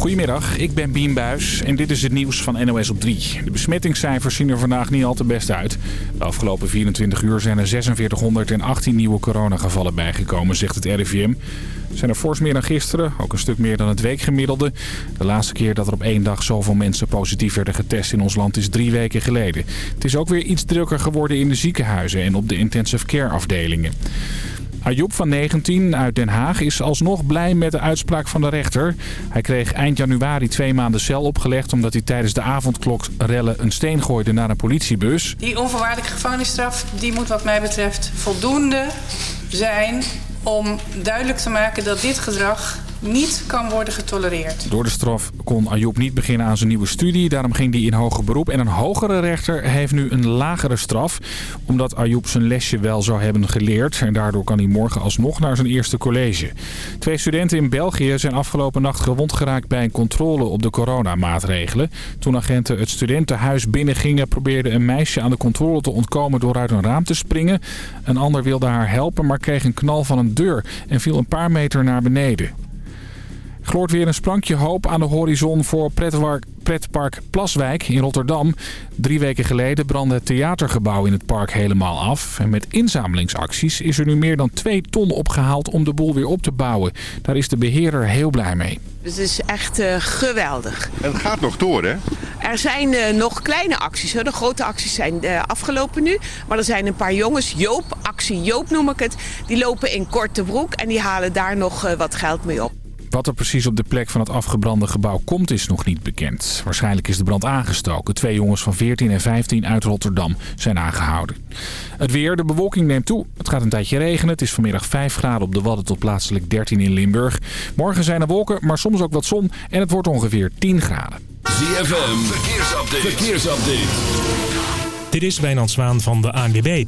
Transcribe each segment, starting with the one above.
Goedemiddag, ik ben Bien Buis en dit is het nieuws van NOS op 3. De besmettingscijfers zien er vandaag niet al te best uit. De afgelopen 24 uur zijn er 4618 nieuwe coronagevallen bijgekomen, zegt het RIVM. Er zijn er fors meer dan gisteren, ook een stuk meer dan het weekgemiddelde. De laatste keer dat er op één dag zoveel mensen positief werden getest in ons land is drie weken geleden. Het is ook weer iets drukker geworden in de ziekenhuizen en op de intensive care afdelingen. Ayoub van 19 uit Den Haag is alsnog blij met de uitspraak van de rechter. Hij kreeg eind januari twee maanden cel opgelegd... omdat hij tijdens de avondklokrellen een steen gooide naar een politiebus. Die onvoorwaardelijke gevangenisstraf die moet wat mij betreft voldoende zijn... om duidelijk te maken dat dit gedrag niet kan worden getolereerd. Door de straf kon Ayoub niet beginnen aan zijn nieuwe studie. Daarom ging hij in hoger beroep. En een hogere rechter heeft nu een lagere straf. Omdat Ayoub zijn lesje wel zou hebben geleerd. En daardoor kan hij morgen alsnog naar zijn eerste college. Twee studenten in België zijn afgelopen nacht gewond geraakt bij een controle op de coronamaatregelen. Toen agenten het studentenhuis binnengingen probeerde een meisje aan de controle te ontkomen door uit een raam te springen. Een ander wilde haar helpen maar kreeg een knal van een deur en viel een paar meter naar beneden. Gloort weer een sprankje hoop aan de horizon voor pretpark Plaswijk in Rotterdam. Drie weken geleden brandde het theatergebouw in het park helemaal af. En met inzamelingsacties is er nu meer dan 2 ton opgehaald om de boel weer op te bouwen. Daar is de beheerder heel blij mee. Het is echt uh, geweldig. En het gaat nog door, hè? Er zijn uh, nog kleine acties. Hè. De grote acties zijn uh, afgelopen nu. Maar er zijn een paar jongens, Joop, actie Joop noem ik het... die lopen in korte broek en die halen daar nog wat geld mee op. Wat er precies op de plek van het afgebrande gebouw komt is nog niet bekend. Waarschijnlijk is de brand aangestoken. Twee jongens van 14 en 15 uit Rotterdam zijn aangehouden. Het weer, de bewolking neemt toe. Het gaat een tijdje regenen. Het is vanmiddag 5 graden op de Wadden tot plaatselijk 13 in Limburg. Morgen zijn er wolken, maar soms ook wat zon. En het wordt ongeveer 10 graden. ZFM, verkeersupdate. verkeersupdate. Dit is Wijnand Zwaan van de ANWB.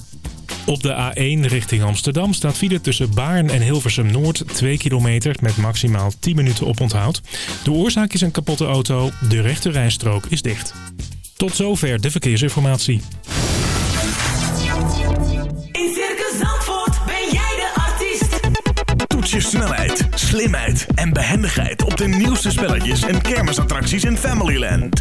Op de A1 richting Amsterdam staat file tussen Baarn en Hilversum Noord 2 kilometer met maximaal 10 minuten op onthoud. De oorzaak is een kapotte auto, de rechte rijstrook is dicht. Tot zover de verkeersinformatie. In Circus Zandvoort ben jij de artiest. Toets je snelheid, slimheid en behendigheid op de nieuwste spelletjes en kermisattracties in Familyland.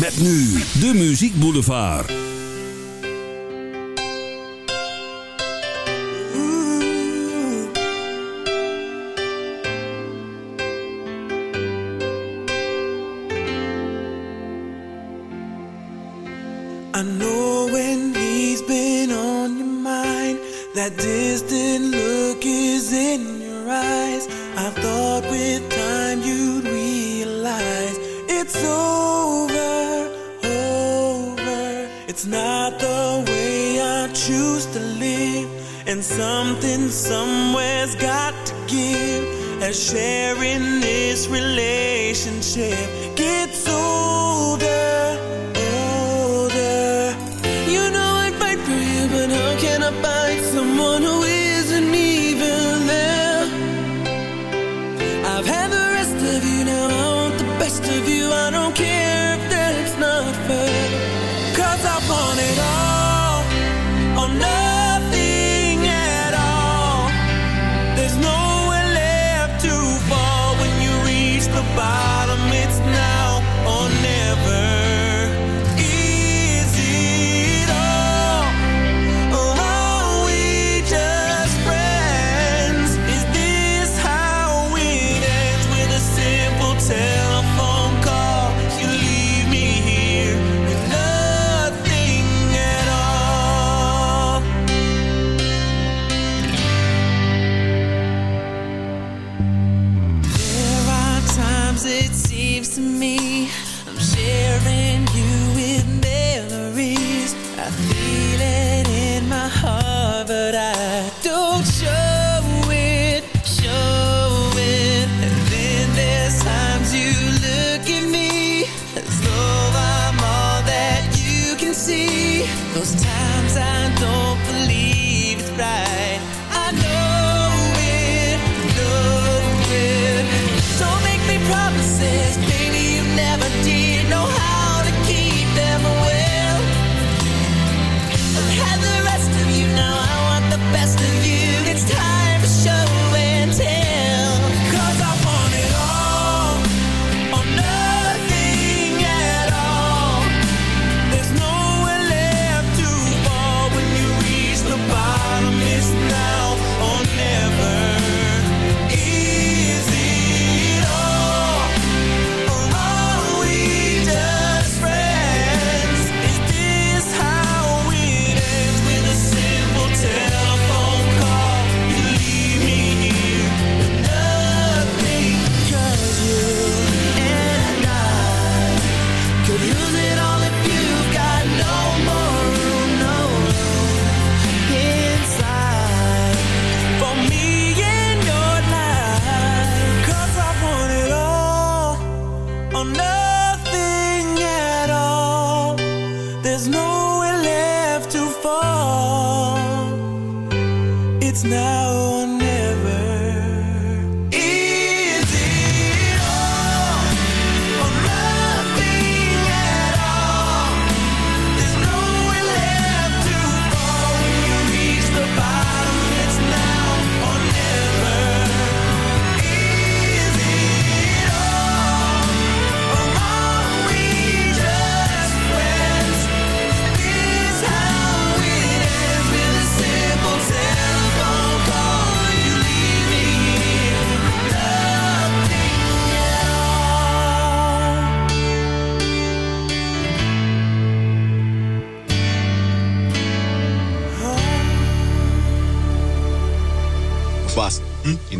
Met nu de Muziek Boulevard. I know when he's been on your mind That distant And something somewhere's got to give. As sharing this relationship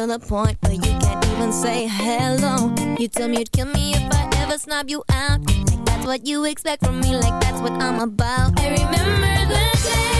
To the point where you can't even say hello. You tell me you'd kill me if I ever snub you out. Like that's what you expect from me, like that's what I'm about. I remember the days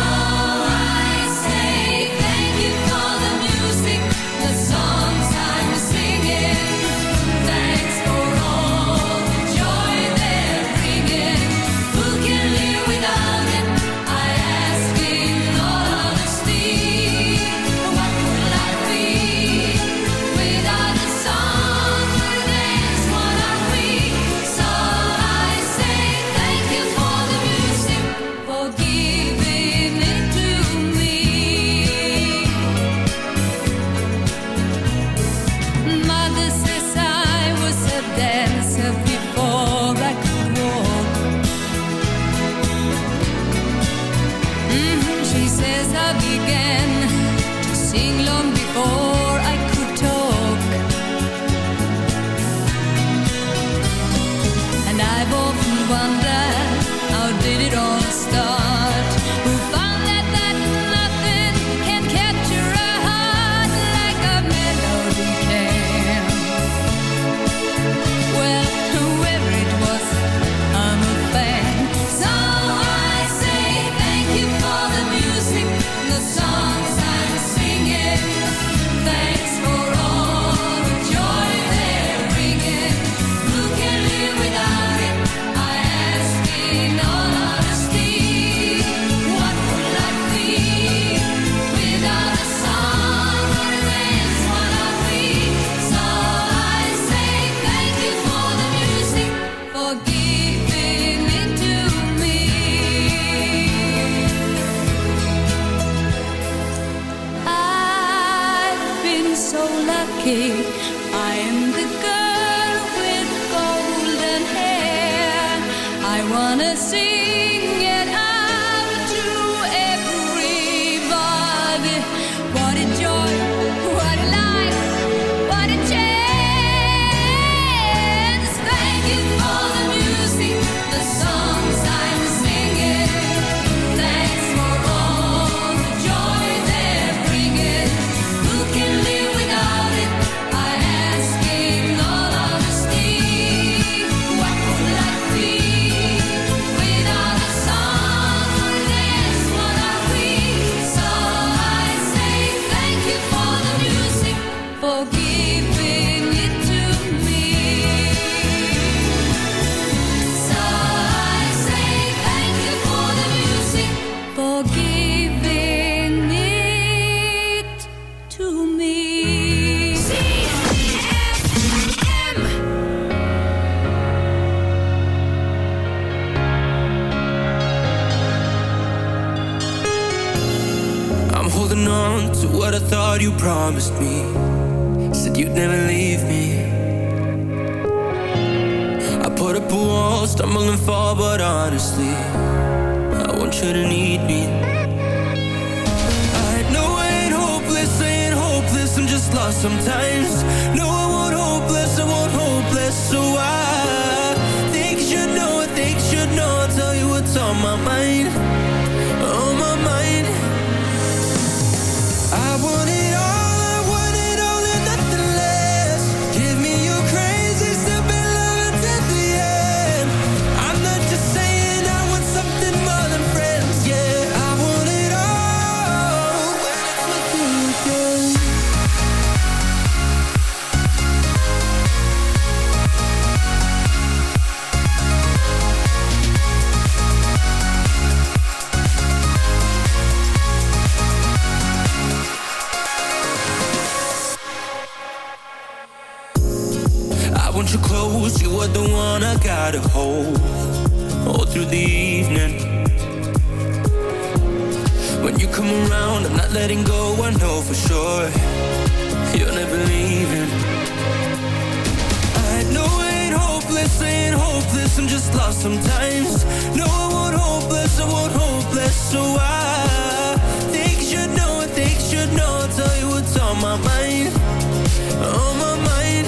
what you promised me. Said you'd never leave me. I put up a wall, stumble and fall, but honestly, I want you to need me. I know I ain't hopeless, I ain't hopeless, I'm just lost sometimes. No, I won't hopeless, I won't hopeless, so I the one I gotta hold all through the evening. When you come around, I'm not letting go, I know for sure you're never leaving. I know ain't hopeless, ain't hopeless, I'm just lost sometimes. No, I won't hopeless, I won't hopeless, so I think you should know, I think you should know, I'll tell you what's on my mind, on my mind.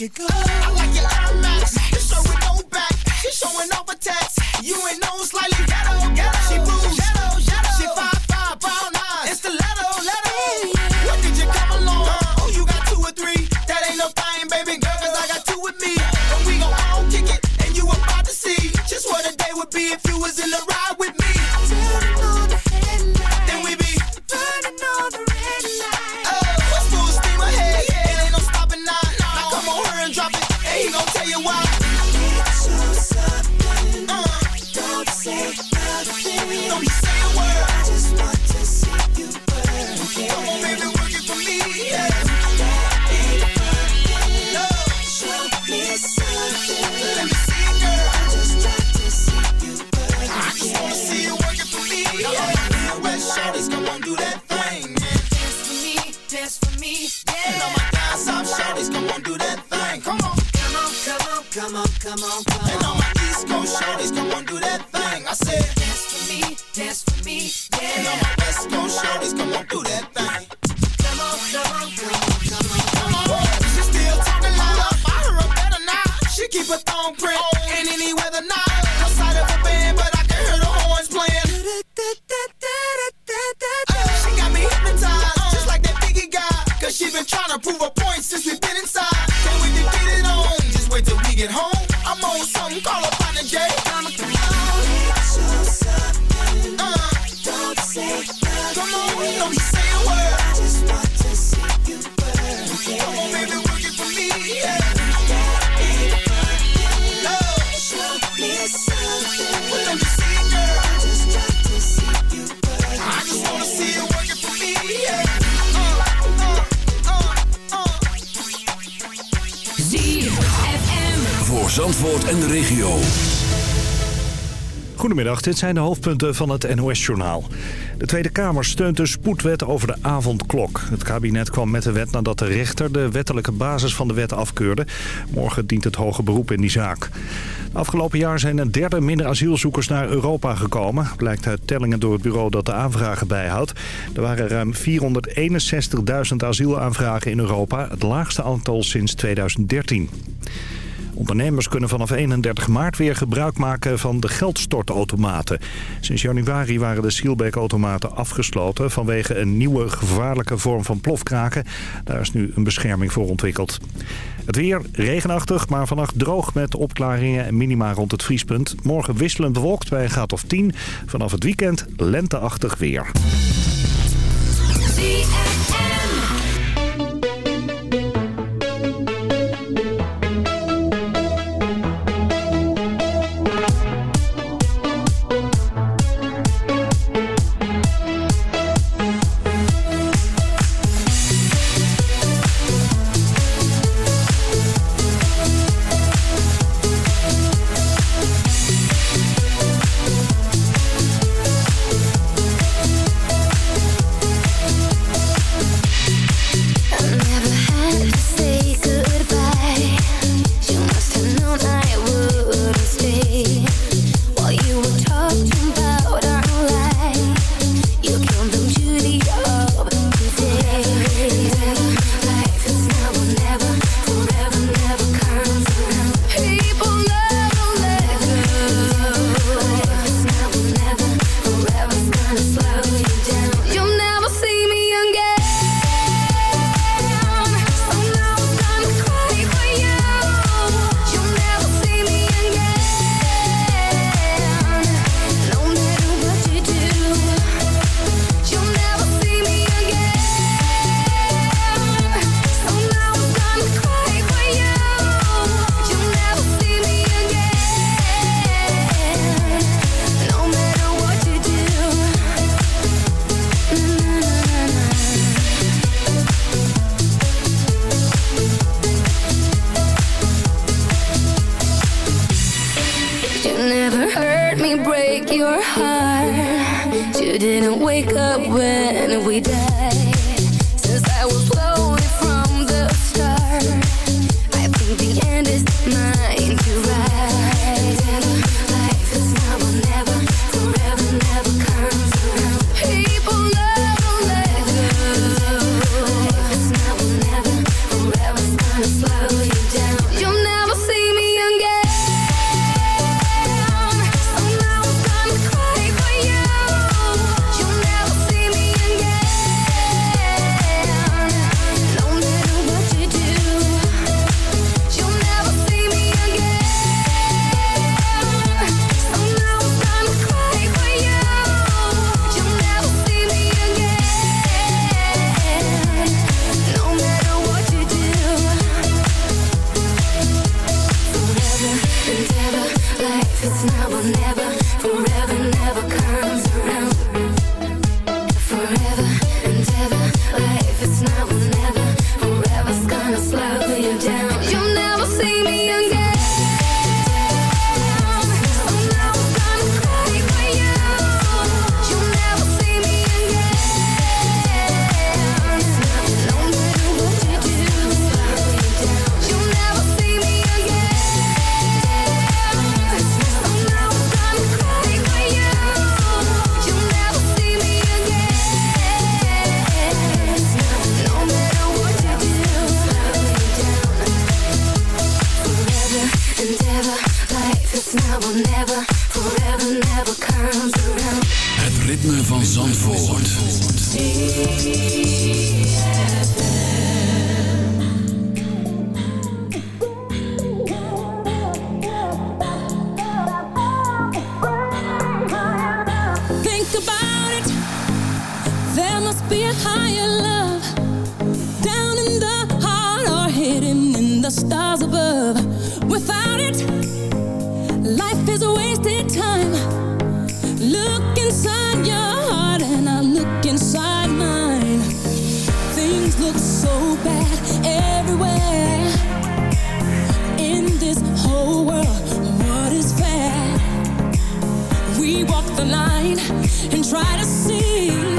make it go. gon' do that thing. Come on. Come on, come on, come on, come on, come on. And all my East Coast shorties, come on, do that thing. I said, dance for me, dance for me, yeah. And all my West Coast shorties, come on, do that thing. trying to prove a point since we've been inside. and we can get it on. Just wait till we get home. Zandvoort en de regio. Goedemiddag, dit zijn de hoofdpunten van het NOS-journaal. De Tweede Kamer steunt de spoedwet over de avondklok. Het kabinet kwam met de wet nadat de rechter de wettelijke basis van de wet afkeurde. Morgen dient het hoge beroep in die zaak. Afgelopen jaar zijn een derde minder asielzoekers naar Europa gekomen. Blijkt uit tellingen door het bureau dat de aanvragen bijhoudt. Er waren ruim 461.000 asielaanvragen in Europa. Het laagste aantal sinds 2013. Ondernemers kunnen vanaf 31 maart weer gebruik maken van de geldstortautomaten. Sinds januari waren de Sealback-automaten afgesloten vanwege een nieuwe gevaarlijke vorm van plofkraken. Daar is nu een bescherming voor ontwikkeld. Het weer regenachtig, maar vannacht droog met opklaringen en minima rond het vriespunt. Morgen wisselend bewolkt bij een graad of 10. Vanaf het weekend lenteachtig weer. Stars above. try to see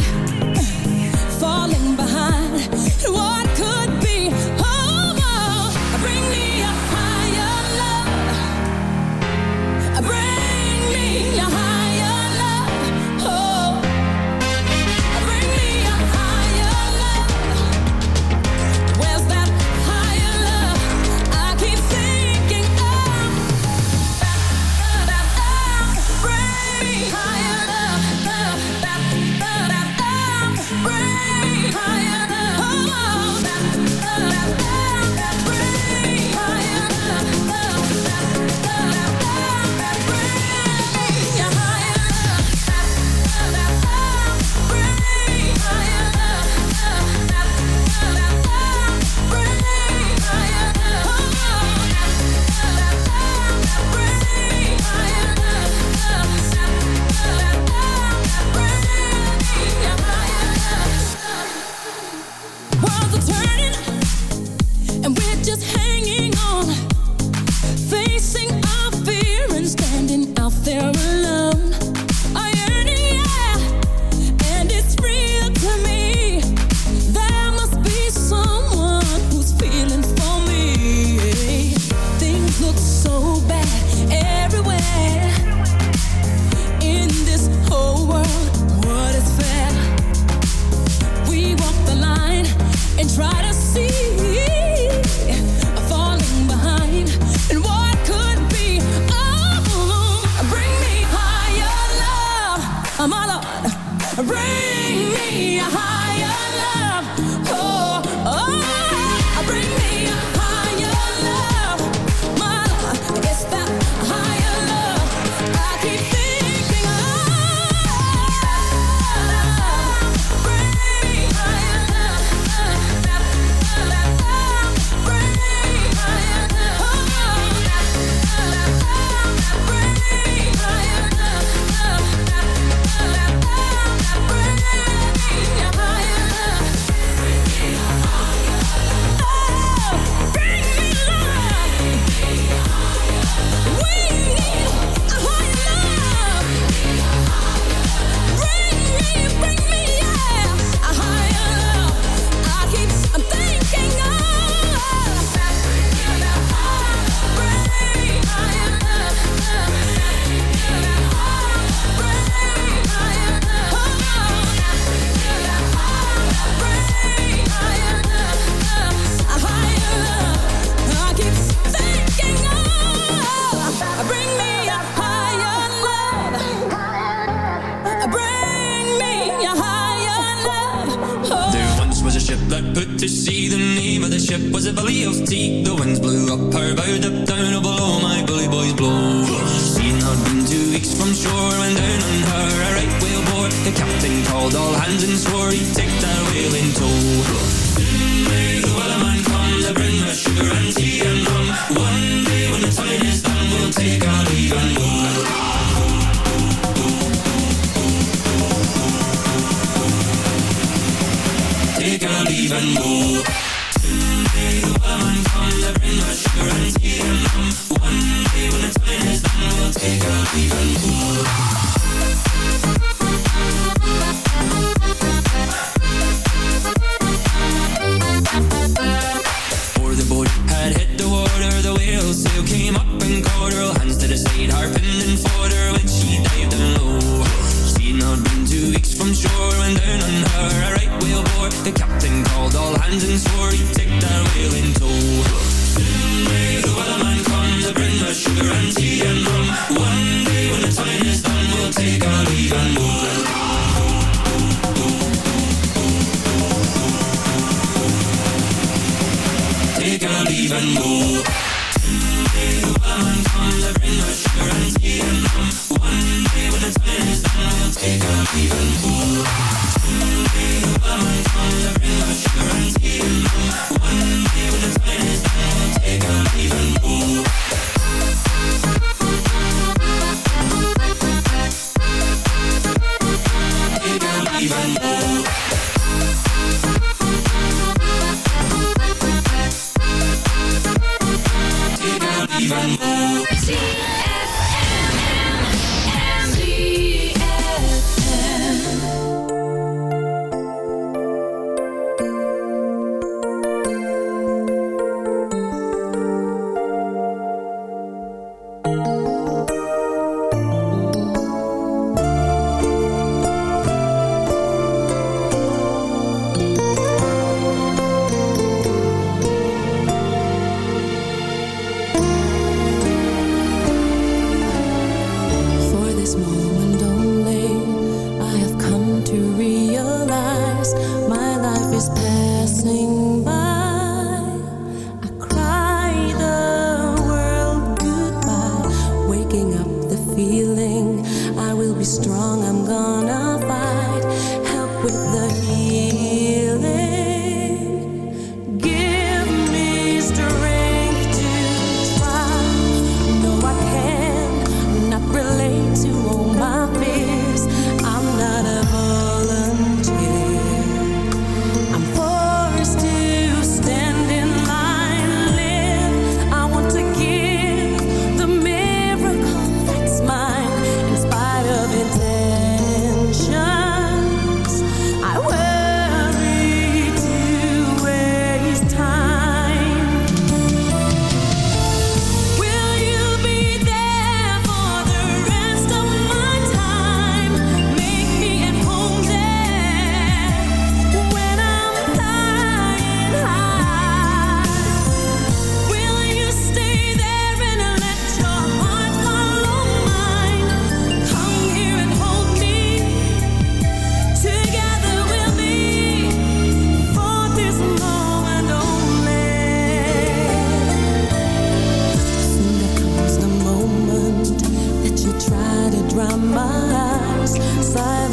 and swore he would take that wheel in tow.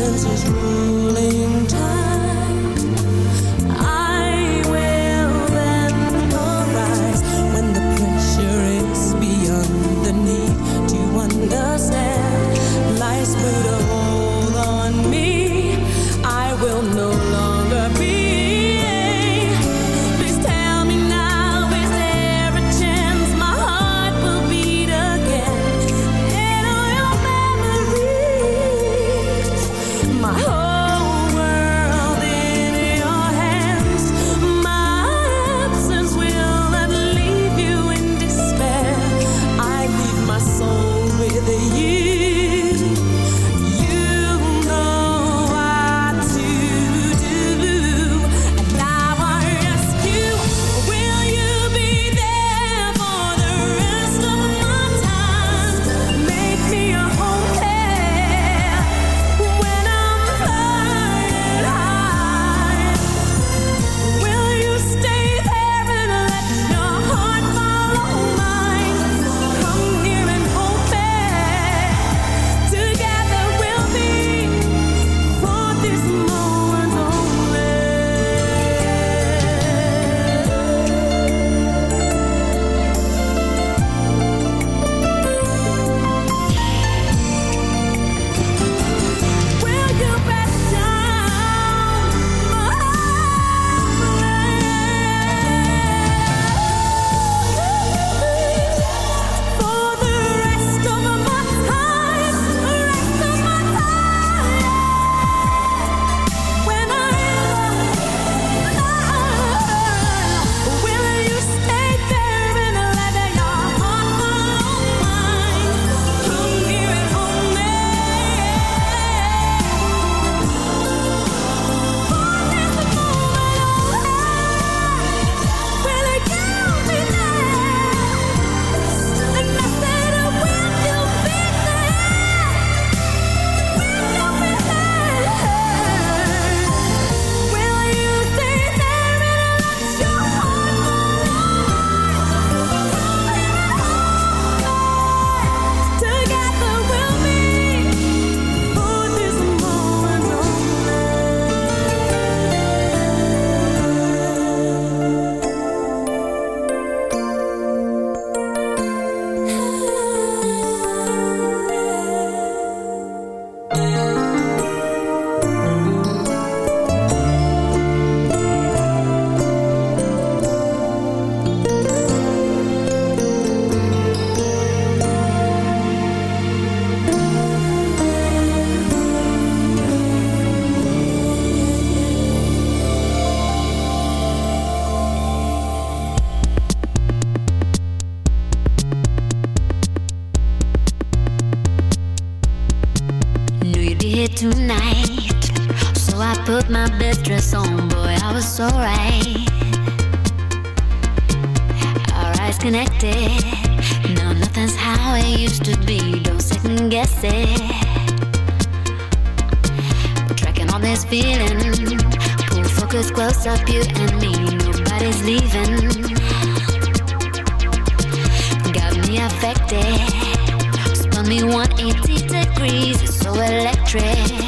Silence is ruling dress.